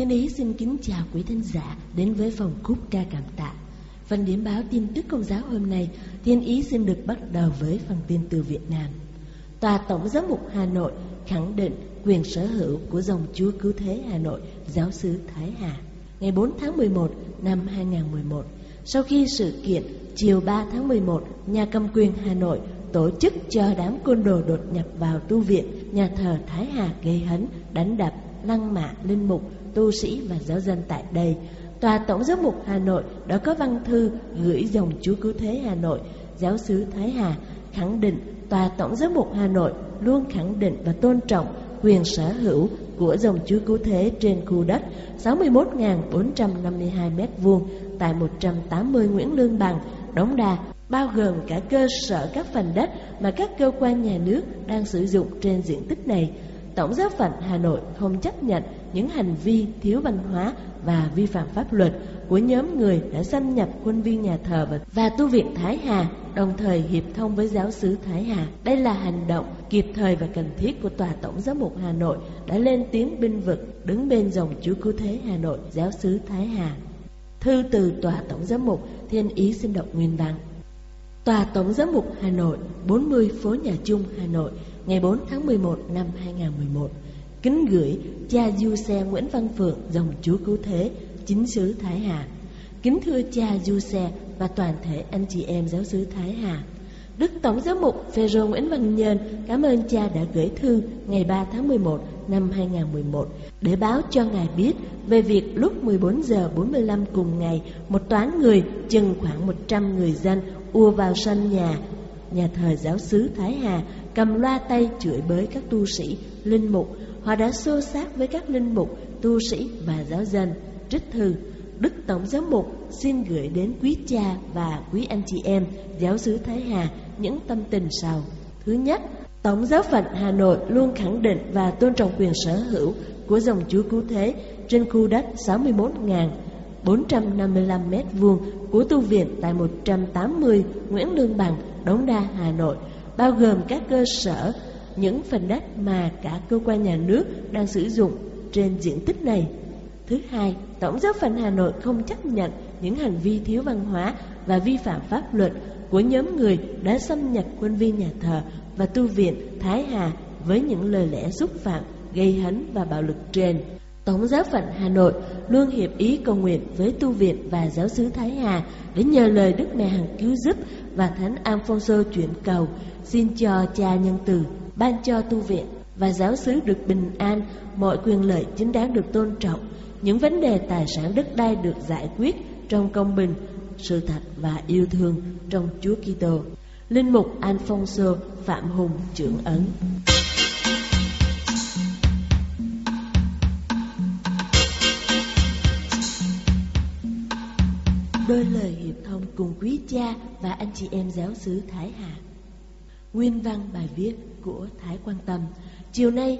Thiên Ý xin kính chào quý thính giả đến với phòng khúc ca cảm tạ. Phần điểm báo tin tức công giáo hôm nay, Thiên Ý xin được bắt đầu với phần tin từ Việt Nam. Tòa Tổng giám mục Hà Nội khẳng định quyền sở hữu của dòng Chúa Cứu Thế Hà Nội, giáo sứ Thái Hà. Ngày 4 tháng 11 năm 2011, sau khi sự kiện chiều 3 tháng 11, nhà cầm quyền Hà Nội tổ chức cho đám côn đồ đột nhập vào tu viện, nhà thờ Thái Hà gây hấn, đánh đập, lăng mạ linh mục, tu sĩ và giáo dân tại đây. Tòa Tổng giám mục Hà Nội đã có văn thư gửi dòng Chúa Cứu Thế Hà Nội, giáo sứ Thái Hà, khẳng định Tòa Tổng giám mục Hà Nội luôn khẳng định và tôn trọng quyền sở hữu của dòng Chúa Cứu Thế trên khu đất 61.452 m2 tại 180 Nguyễn Lương Bằng, Đống Đa, bao gồm cả cơ sở các phần đất mà các cơ quan nhà nước đang sử dụng trên diện tích này. Tổng giáo phận Hà Nội không chấp nhận những hành vi thiếu văn hóa và vi phạm pháp luật của nhóm người đã xâm nhập khuôn viên nhà thờ và, tu viện Thái Hà, đồng thời hiệp thông với giáo sứ Thái Hà. Đây là hành động kịp thời và cần thiết của Tòa Tổng giám mục Hà Nội đã lên tiếng binh vực đứng bên dòng Chúa Cứu Thế Hà Nội, giáo sứ Thái Hà. Thư từ Tòa Tổng giám mục Thiên Ý xin đọc nguyên văn. Tòa Tổng giám mục Hà Nội, 40 phố Nhà Trung, Hà Nội, ngày 4 tháng 11 năm 2011. Kính gửi cha Du Xe Nguyễn Văn Phượng, dòng Chúa Cứu Thế, chính xứ Thái Hà. Kính thưa cha Du Xe và toàn thể anh chị em giáo xứ Thái Hà. Đức Tổng giám mục Phêrô Nguyễn Văn Nhơn cảm ơn cha đã gửi thư ngày 3 tháng 11 năm 2011 để báo cho ngài biết về việc lúc 14 giờ 45 cùng ngày, một toán người chừng khoảng 100 người dân ùa vào sân nhà nhà thờ giáo xứ Thái Hà cầm loa tay chửi bới các tu sĩ, linh mục. Họ đã xô xát với các linh mục, tu sĩ và giáo dân. Trích thư Đức Tổng giám mục xin gửi đến quý cha và quý anh chị em giáo xứ Thái Hà những tâm tình sau. Thứ nhất, Tổng giáo phận Hà Nội luôn khẳng định và tôn trọng quyền sở hữu của dòng Chúa Cứu Thế trên khu đất 61.455 m2 của tu viện tại 180 Nguyễn Lương Bằng, Đống Đa, Hà Nội, bao gồm các cơ sở, những phần đất mà cả cơ quan nhà nước đang sử dụng trên diện tích này. Thứ hai, Tổng giáo phận Hà Nội không chấp nhận những hành vi thiếu văn hóa và vi phạm pháp luật của nhóm người đã xâm nhập khuôn viên nhà thờ và tu viện Thái Hà với những lời lẽ xúc phạm, gây hấn và bạo lực trên. Tổng giáo phận Hà Nội luôn hiệp ý cầu nguyện với tu viện và giáo sứ Thái Hà để nhờ lời Đức Mẹ Hằng cứu giúp và Thánh Alfonso chuyển cầu, xin cho cha nhân từ ban cho tu viện và giáo xứ được bình an, mọi quyền lợi chính đáng được tôn trọng, những vấn đề tài sản đất đai được giải quyết trong công bình, sự thật và yêu thương trong Chúa Kitô. Linh mục Alfonso Phạm Hùng trưởng ấn. Đôi lời hiệp thông cùng quý cha và anh chị em giáo xứ Thái Hà. Nguyên văn bài viết của Thái Quan Tâm Chiều nay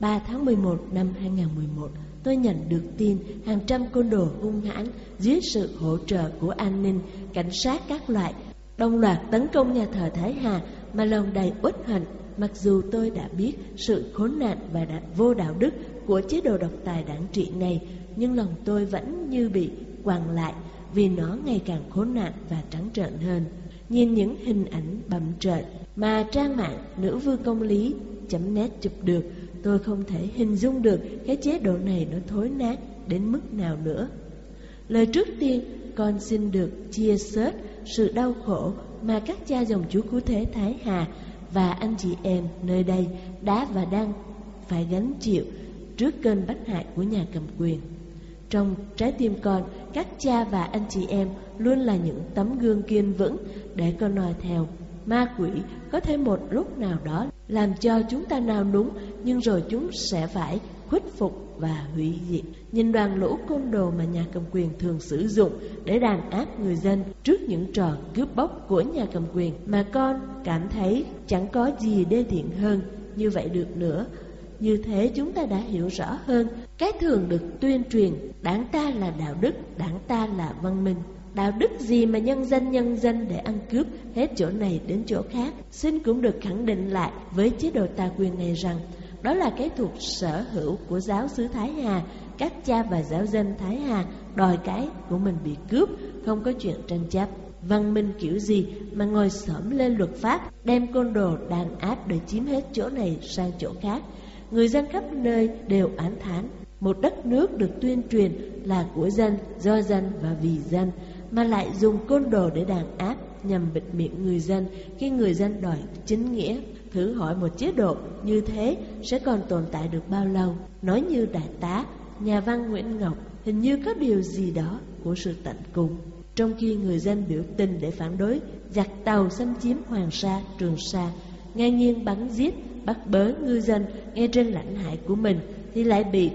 3 tháng 11 năm 2011 Tôi nhận được tin hàng trăm côn đồ hung hãn dưới sự hỗ trợ của an ninh, cảnh sát các loại đồng loạt tấn công nhà thờ Thái Hà mà lòng đầy uất hận mặc dù tôi đã biết sự khốn nạn và đã vô đạo đức của chế độ độc tài đảng trị này nhưng lòng tôi vẫn như bị quằn lại vì nó ngày càng khốn nạn và trắng trợn hơn. Nhìn những hình ảnh bầm trợn mà trang mạng nữ vương công lý net chụp được, tôi không thể hình dung được cái chế độ này nó thối nát đến mức nào nữa. Lời trước tiên con xin được chia sớt sự đau khổ mà các cha dòng chú cứu thế Thái Hà và anh chị em nơi đây đã và đang phải gánh chịu trước cơn bách hại của nhà cầm quyền. Trong trái tim con, các cha và anh chị em luôn là những tấm gương kiên vững để con noi theo. Ma quỷ có thể một lúc nào đó làm cho chúng ta nào núng, nhưng rồi chúng sẽ phải khuất phục và hủy diệt. Nhìn đoàn lũ côn đồ mà nhà cầm quyền thường sử dụng để đàn áp người dân trước những trò cướp bóc của nhà cầm quyền mà con cảm thấy chẳng có gì đê tiện hơn như vậy được nữa. Như thế chúng ta đã hiểu rõ hơn, Cái thường được tuyên truyền, Đảng ta là đạo đức, Đảng ta là văn minh. Đạo đức gì mà nhân dân nhân dân để ăn cướp, Hết chỗ này đến chỗ khác. Xin cũng được khẳng định lại Với chế độ tà quyền này rằng, Đó là cái thuộc sở hữu của giáo sứ Thái Hà. Các cha và giáo dân Thái Hà Đòi cái của mình bị cướp, Không có chuyện tranh chấp. Văn minh kiểu gì mà ngồi xổm lên luật pháp, Đem côn đồ đàn áp để chiếm hết chỗ này sang chỗ khác? Người dân khắp nơi đều án thán một đất nước được tuyên truyền là của dân, do dân và vì dân, mà lại dùng côn đồ để đàn áp nhằm bịt miệng người dân khi người dân đòi chính nghĩa. Thử hỏi một chế độ như thế sẽ còn tồn tại được bao lâu? Nói như đại tá, nhà văn Nguyễn Ngọc, hình như có điều gì đó của sự tận cùng. Trong khi người dân biểu tình để phản đối giặc tàu xâm chiếm Hoàng Sa, Trường Sa, ngang nhiên bắn giết bắt bớ ngư dân ngay trên lãnh hải của mình, thì lại bị,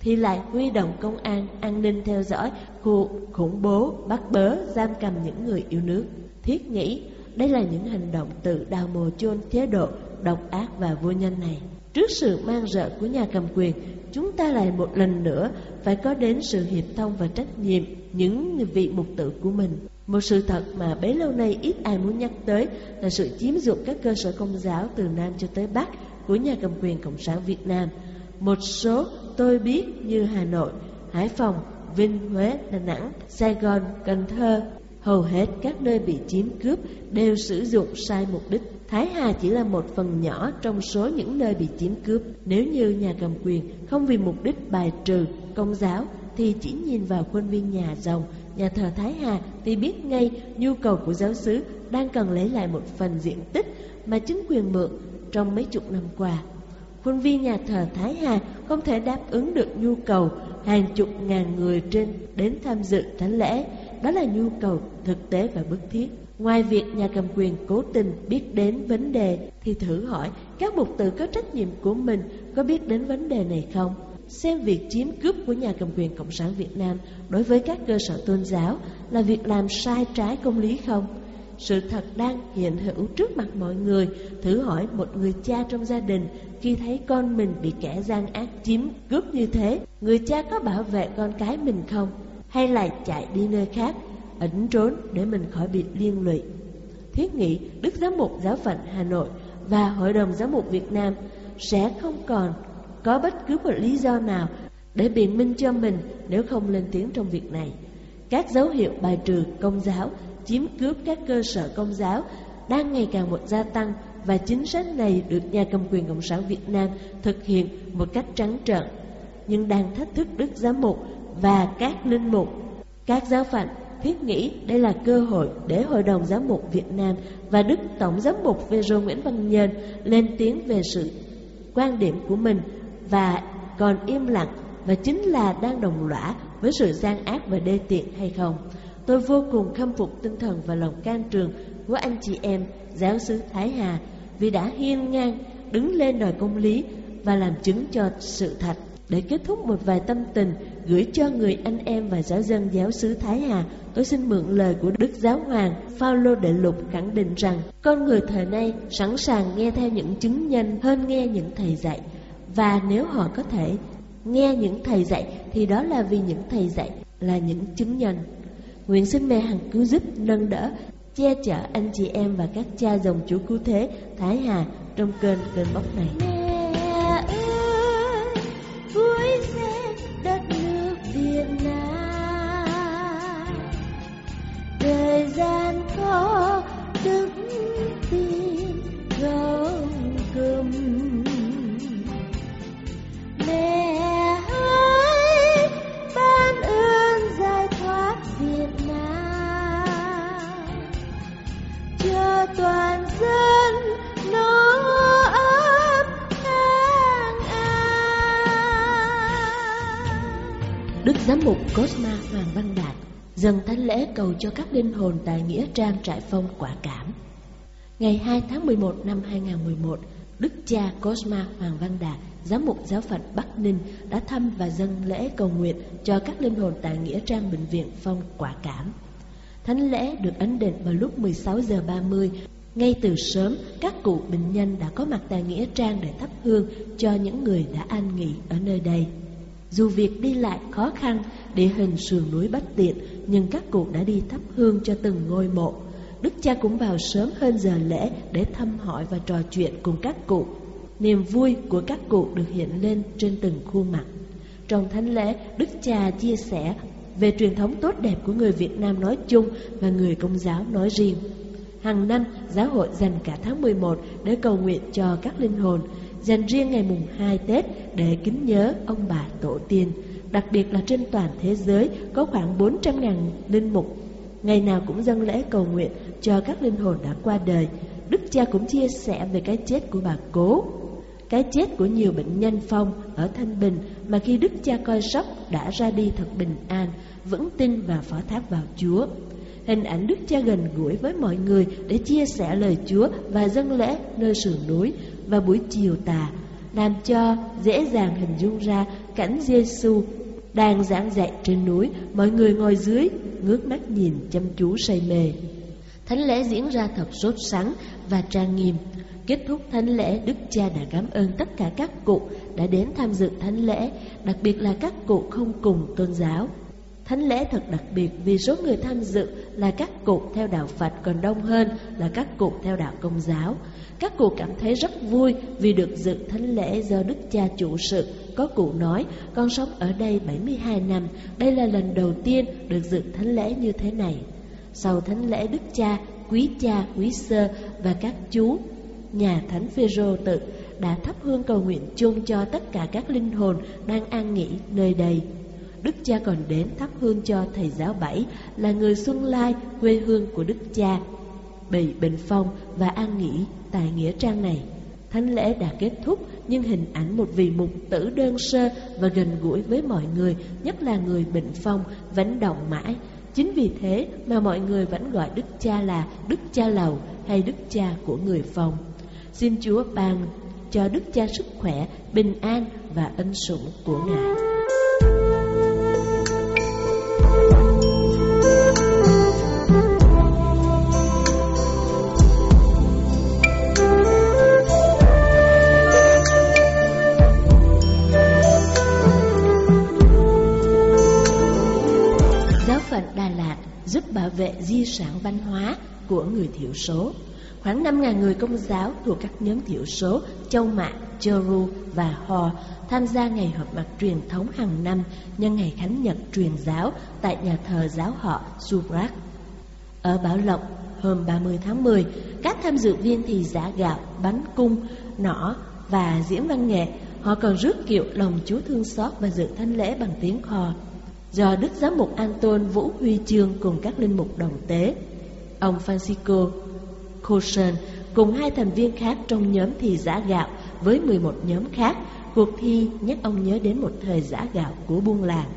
thì lại huy động công an an ninh theo dõi cuộc khủng bố bắt bớ, giam cầm những người yêu nước. Thiết nghĩ đây là những hành động tự đào mồ chôn chế độ độc ác và vô nhân này. Trước sự mang rợ của nhà cầm quyền, chúng ta lại một lần nữa phải có đến sự hiệp thông và trách nhiệm những vị mục tử của mình một sự thật mà bấy lâu nay ít ai muốn nhắc tới là sự chiếm dụng các cơ sở công giáo từ Nam cho tới Bắc của nhà cầm quyền Cộng sản Việt Nam. Một số tôi biết như Hà Nội, Hải Phòng, Vinh, Huế, Đà Nẵng, Sài Gòn, Cần Thơ, hầu hết các nơi bị chiếm cướp đều sử dụng sai mục đích. Thái Hà chỉ là một phần nhỏ trong số những nơi bị chiếm cướp. Nếu như nhà cầm quyền không vì mục đích bài trừ công giáo thì chỉ nhìn vào khuôn viên nhà rồng nhà thờ Thái Hà thì biết ngay nhu cầu của giáo xứ đang cần lấy lại một phần diện tích mà chính quyền mượn trong mấy chục năm qua. Khuôn viên nhà thờ Thái Hà không thể đáp ứng được nhu cầu hàng chục ngàn người trên đến tham dự thánh lễ. Đó là nhu cầu thực tế và bức thiết. Ngoài việc nhà cầm quyền cố tình biết đến vấn đề thì thử hỏi các mục tử có trách nhiệm của mình có biết đến vấn đề này không? Xem việc chiếm cướp của nhà cầm quyền Cộng sản Việt Nam đối với các cơ sở tôn giáo là việc làm sai trái công lý không? Sự thật đang hiện hữu trước mặt mọi người. Thử hỏi một người cha trong gia đình khi thấy con mình bị kẻ gian ác chiếm cướp như thế, người cha có bảo vệ con cái mình không? Hay là chạy đi nơi khác, ẩn trốn để mình khỏi bị liên lụy? Thiết nghĩ Đức Giám mục Giáo phận Hà Nội và Hội đồng Giám mục Việt Nam sẽ không còn có bất cứ một lý do nào để biện minh cho mình nếu không lên tiếng trong việc này. Các dấu hiệu bài trừ công giáo, chiếm cướp các cơ sở công giáo đang ngày càng một gia tăng và chính sách này được nhà cầm quyền Cộng sản Việt Nam thực hiện một cách trắng trợn, nhưng đang thách thức Đức Giám mục và các linh mục, các giáo phận thiết nghĩ đây là cơ hội để Hội đồng Giám mục Việt Nam và Đức Tổng Giám mục Phêrô Nguyễn Văn Nhân lên tiếng về sự quan điểm của mình và còn im lặng và chính là đang đồng lõa với sự gian ác và đê tiện hay không. Tôi vô cùng khâm phục tinh thần và lòng can trường của anh chị em giáo sứ Thái Hà vì đã hiên ngang đứng lên đòi công lý và làm chứng cho sự thật. Để kết thúc một vài tâm tình gửi cho người anh em và giáo dân giáo sứ Thái Hà, tôi xin mượn lời của Đức Giáo Hoàng Phaolô Đệ Lục khẳng định rằng con người thời nay sẵn sàng nghe theo những chứng nhân hơn nghe những thầy dạy và nếu họ có thể nghe những thầy dạy thì đó là vì những thầy dạy là những chứng nhân. Nguyện xin mẹ hằng cứu giúp, nâng đỡ, che chở anh chị em và các cha dòng chủ cứu thế Thái Hà trong kênh kênh bóc này. Mẹ ơi, vui xem đất nước Việt Nam. Thời gian khó đứng tin gông cùm Giám mục Cosma Hoàng Văn Đạt dâng thánh lễ cầu cho các linh hồn tại Nghĩa Trang Trại Phong Quả Cảm. Ngày 2 tháng 11 năm 2011, Đức cha Cosma Hoàng Văn Đạt, giám mục giáo phận Bắc Ninh đã thăm và dâng lễ cầu nguyện cho các linh hồn tại Nghĩa Trang Bệnh viện Phong Quả Cảm. Thánh lễ được ấn định vào lúc 16 giờ 30 ngay từ sớm, các cụ bệnh nhân đã có mặt tại Nghĩa Trang để thắp hương cho những người đã an nghỉ ở nơi đây. Dù việc đi lại khó khăn, địa hình sườn núi bất tiện, nhưng các cụ đã đi thắp hương cho từng ngôi mộ. Đức cha cũng vào sớm hơn giờ lễ để thăm hỏi và trò chuyện cùng các cụ. Niềm vui của các cụ được hiện lên trên từng khuôn mặt. Trong thánh lễ, Đức cha chia sẻ về truyền thống tốt đẹp của người Việt Nam nói chung và người Công giáo nói riêng. Hàng năm, giáo hội dành cả tháng 11 để cầu nguyện cho các linh hồn, dành riêng ngày mùng 2 Tết để kính nhớ ông bà tổ tiên. Đặc biệt là trên toàn thế giới có khoảng 400.000 linh mục, ngày nào cũng dâng lễ cầu nguyện cho các linh hồn đã qua đời. Đức cha cũng chia sẻ về cái chết của bà cố, cái chết của nhiều bệnh nhân phong ở Thanh Bình mà khi Đức cha coi sóc đã ra đi thật bình an, vững tin và phó thác vào Chúa. Hình ảnh Đức Cha gần gũi với mọi người để chia sẻ lời Chúa và dâng lễ nơi sườn núi và buổi chiều tà, làm cho dễ dàng hình dung ra cảnh Giêsu đang giảng dạy trên núi, mọi người ngồi dưới, ngước mắt nhìn chăm chú say mê. Thánh lễ diễn ra thật sốt sắng và trang nghiêm. Kết thúc thánh lễ, Đức Cha đã cảm ơn tất cả các cụ đã đến tham dự thánh lễ, đặc biệt là các cụ không cùng tôn giáo. Thánh lễ thật đặc biệt vì số người tham dự là các cụ theo đạo Phật còn đông hơn là các cụ theo đạo Công giáo. Các cụ cảm thấy rất vui vì được dự thánh lễ do Đức Cha chủ sự. Có cụ nói, con sống ở đây 72 năm, đây là lần đầu tiên được dự thánh lễ như thế này. Sau thánh lễ Đức Cha, Quý Cha, Quý Sơ và các chú, nhà Thánh Phêrô tự đã thắp hương cầu nguyện chung cho tất cả các linh hồn đang an nghỉ nơi đây. Đức cha còn đến thắp hương cho thầy giáo bảy là người Xuân Lai, quê hương của Đức cha, bị bình phong và an nghỉ tại nghĩa trang này. Thánh lễ đã kết thúc nhưng hình ảnh một vị mục tử đơn sơ và gần gũi với mọi người, nhất là người bệnh phong, vẫn động mãi. Chính vì thế mà mọi người vẫn gọi Đức Cha là Đức Cha Lầu hay Đức Cha của người phong. Xin Chúa ban cho Đức Cha sức khỏe, bình an và ân sủng của Ngài. Sản văn hóa của người thiểu số. Khoảng 5.000 người công giáo thuộc các nhóm thiểu số Châu Mạ, Chơ Ru và Hò tham gia ngày họp mặt truyền thống hàng năm nhân ngày Khánh Nhật truyền giáo tại nhà thờ giáo họ Subrak. Ở Bảo Lộc, hôm 30 tháng 10, các tham dự viên thì giả gạo, bánh cung, nỏ và diễn văn nghệ. Họ còn rước kiệu lòng Chúa thương xót và dự thanh lễ bằng tiếng Hò do Đức Giám mục Anton Vũ Huy Chương cùng các linh mục đồng tế. Ông Francisco Coulson cùng hai thành viên khác trong nhóm thì giả gạo với 11 nhóm khác, cuộc thi nhắc ông nhớ đến một thời giả gạo của buôn làng.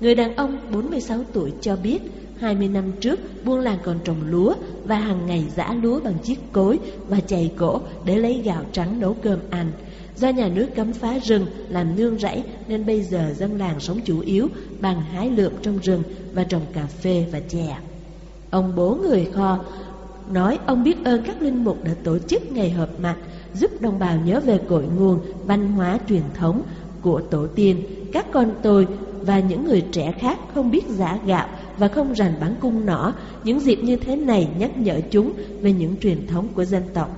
Người đàn ông 46 tuổi cho biết 20 năm trước buôn làng còn trồng lúa và hàng ngày giã lúa bằng chiếc cối và chày cổ để lấy gạo trắng nấu cơm ăn. Do nhà nước cấm phá rừng, làm nương rẫy, nên bây giờ dân làng sống chủ yếu bằng hái lượm trong rừng và trồng cà phê và chè. Ông bố người kho nói, ông biết ơn các linh mục đã tổ chức ngày họp mặt, giúp đồng bào nhớ về cội nguồn, văn hóa truyền thống của tổ tiên. Các con tôi và những người trẻ khác không biết giả gạo và không rành bắn cung nỏ. Những dịp như thế này nhắc nhở chúng về những truyền thống của dân tộc.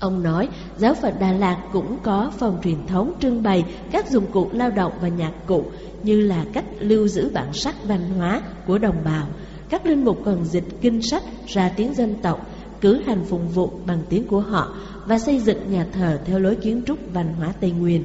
Ông nói, giáo phận Đà Lạt cũng có phòng truyền thống trưng bày các dụng cụ lao động và nhạc cụ như là cách lưu giữ bản sắc văn hóa của đồng bào. Các linh mục còn dịch kinh sách ra tiếng dân tộc, cử hành phụng vụ bằng tiếng của họ và xây dựng nhà thờ theo lối kiến trúc văn hóa Tây Nguyên.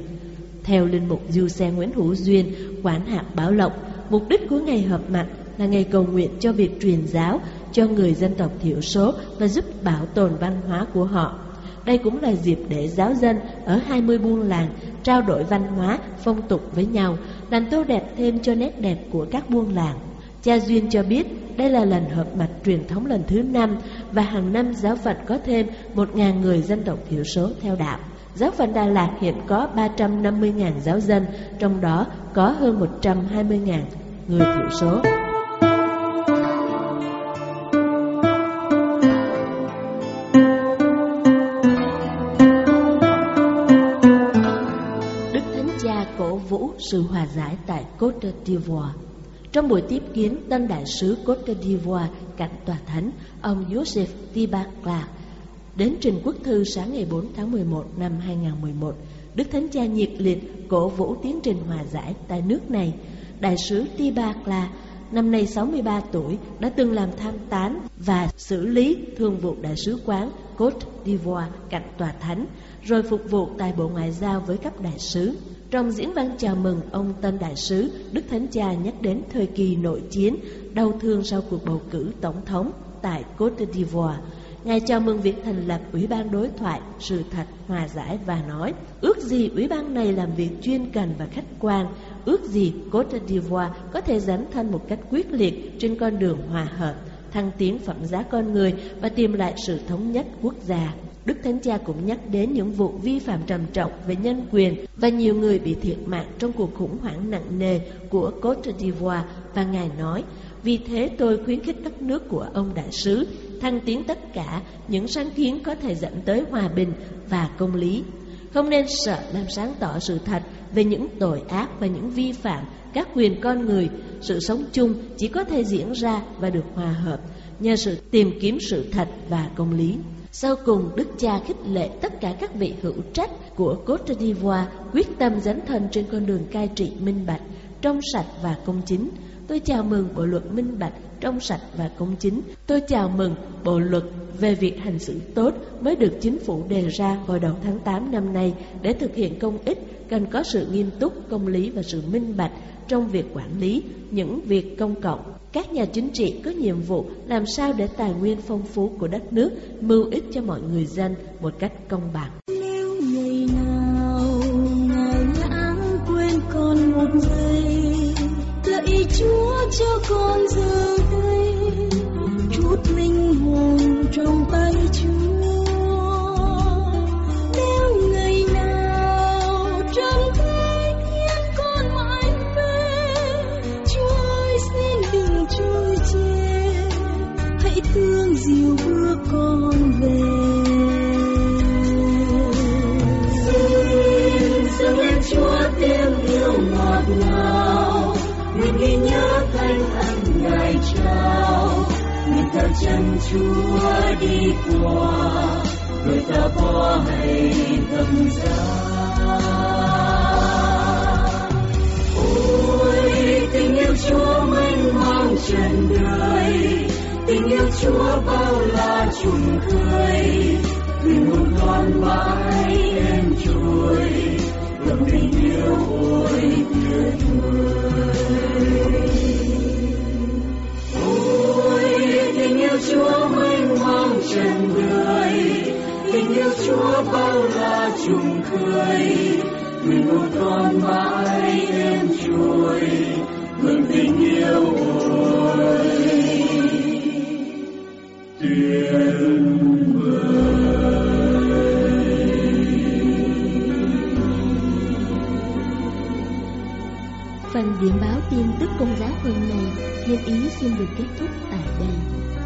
Theo linh mục Du Xe Nguyễn Hữu Duyên, quản hạt Bảo Lộc, mục đích của ngày họp mặt là ngày cầu nguyện cho việc truyền giáo cho người dân tộc thiểu số và giúp bảo tồn văn hóa của họ. Đây cũng là dịp để giáo dân ở 20 buôn làng trao đổi văn hóa, phong tục với nhau, làm tô đẹp thêm cho nét đẹp của các buôn làng. Cha Duyên cho biết đây là lần hợp mặt truyền thống lần thứ năm và hàng năm giáo phận có thêm 1.000 người dân tộc thiểu số theo đạo. Giáo phận Đà Lạt hiện có 350.000 giáo dân, trong đó có hơn 120.000 người thiểu số. Sự hòa giải tại Côte d'Ivoire. Trong buổi tiếp kiến tân đại sứ Côte d'Ivoire cạnh tòa thánh, ông Joseph Tibacla đến trình quốc thư sáng ngày 4 tháng 11 năm 2011. Đức Thánh Cha nhiệt liệt cổ vũ tiến trình hòa giải tại nước này. Đại sứ Tibacla năm nay 63 tuổi, đã từng làm tham tán và xử lý thương vụ đại sứ quán Côte d'Ivoire cạnh tòa thánh, rồi phục vụ tại Bộ Ngoại giao với cấp đại sứ. Trong diễn văn chào mừng ông tân đại sứ, Đức Thánh Cha nhắc đến thời kỳ nội chiến, đau thương sau cuộc bầu cử tổng thống tại Côte d'Ivoire. Ngài chào mừng việc thành lập Ủy ban đối thoại, sự thật, hòa giải và nói Ước gì Ủy ban này làm việc chuyên cần và khách quan Ước gì Côte d'Ivoire có thể dấn thân một cách quyết liệt trên con đường hòa hợp Thăng tiến phẩm giá con người và tìm lại sự thống nhất quốc gia Đức Thánh Cha cũng nhắc đến những vụ vi phạm trầm trọng về nhân quyền và nhiều người bị thiệt mạng trong cuộc khủng hoảng nặng nề của Côte d'Ivoire và Ngài nói, vì thế tôi khuyến khích đất nước của ông đại sứ thăng tiến tất cả những sáng kiến có thể dẫn tới hòa bình và công lý. Không nên sợ làm sáng tỏ sự thật về những tội ác và những vi phạm các quyền con người. Sự sống chung chỉ có thể diễn ra và được hòa hợp nhờ sự tìm kiếm sự thật và công lý. Sau cùng, Đức Cha khích lệ tất cả các vị hữu trách của Côte d'Ivoire quyết tâm dấn thân trên con đường cai trị minh bạch, trong sạch và công chính. Tôi chào mừng bộ luật minh bạch, trong sạch và công chính. Tôi chào mừng bộ luật về việc hành xử tốt mới được chính phủ đề ra vào đầu tháng 8 năm nay để thực hiện công ích cần có sự nghiêm túc, công lý và sự minh bạch trong việc quản lý những việc công cộng. Các nhà chính trị có nhiệm vụ làm sao để tài nguyên phong phú của đất nước mưu ích cho mọi người dân một cách công bằng. Nếu ngày nào ngài lãng quên con một giây, lạy Chúa cho con giờ đây chút linh hồn trong tay Chúa. Chân Chúa đi qua, rồi ta bỏ hay tâm giá. Ôi tình yêu Chúa mênh mang trần đời, tình yêu Chúa bao la trùng khơi, vì một con mãi em trôi, lòng tình yêu ôi tuyệt vời yêu Chúa mênh mang trần đời, tình yêu Chúa bao la trùng khơi, thuyền hồn con mãi em chuối mừng tình yêu ôi. Tuyệt Phần điểm báo tin tức công giáo hôm nay, Thiên Ý xin được kết thúc tại đây.